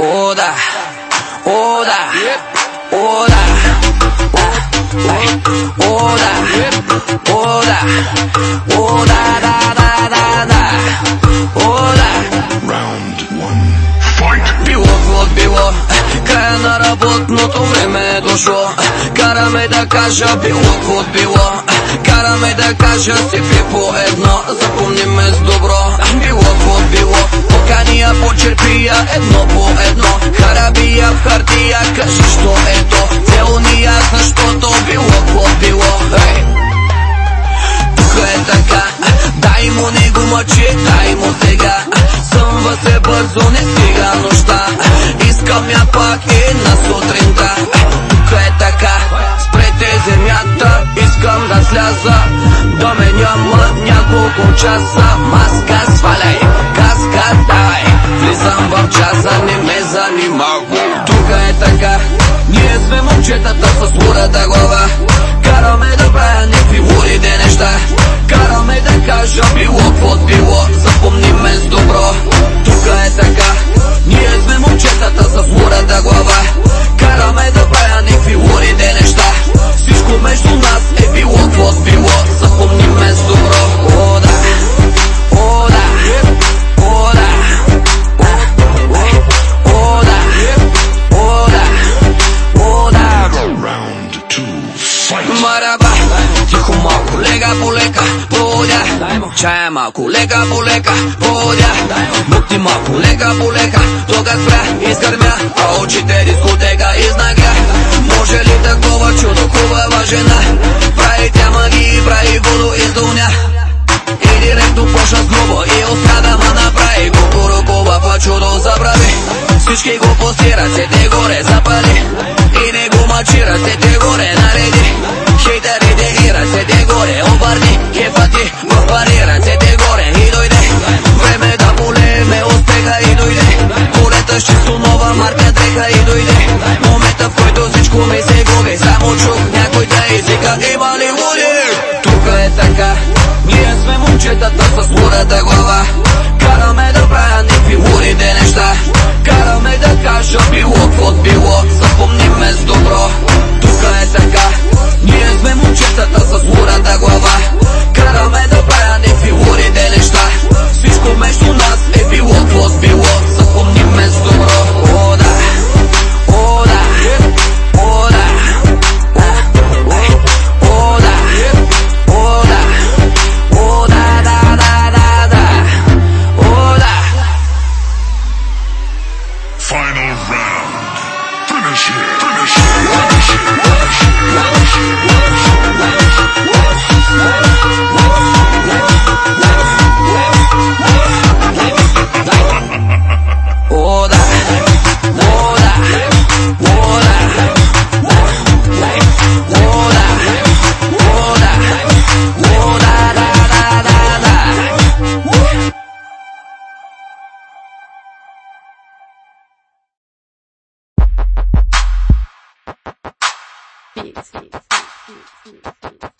О, да. О, да. О, да. О, да. О, да. О, да, да, да, да, да. О, да. Round one. Fight! Било какво било, края на работното време е дошло. Караме да кажа било какво било, караме да кажа си пи по едно, запомни ме с добро. Било какво било, покания почерпия едно по хартия, кажи що е то, цел ния, защото било какво било. Ей! Тук е така, дай му не го мъчи, дай му тега Съмва се бързо, не стига нощта. Искам я пак и на сутринта. Тук е така, спрете земята Искам да сляза, да ме няма няколко часа. Маска сваляй, каска давай Влизам в часа, не ме занимава Тук е така, ние сме момчетата с лудата глава. Караме да правя някакви лудите неща тихо малко, лека по лека, подя Чая малко, лека по лека, подя Букти малко, лека по лека, тога спря, изгърмя А очите дискотека изнагря Може ли такова чудо, хубава жена Прави тя магии, прави водо из доня и директно почна с грубо и успя да ма направи Кукуро хубава чудо забрави Всички го пусти, ръцете горе запали И не го мъчи, ръцете горе нареди с Monsieur. Beats, beats, beats, beats, beats, beats, beats.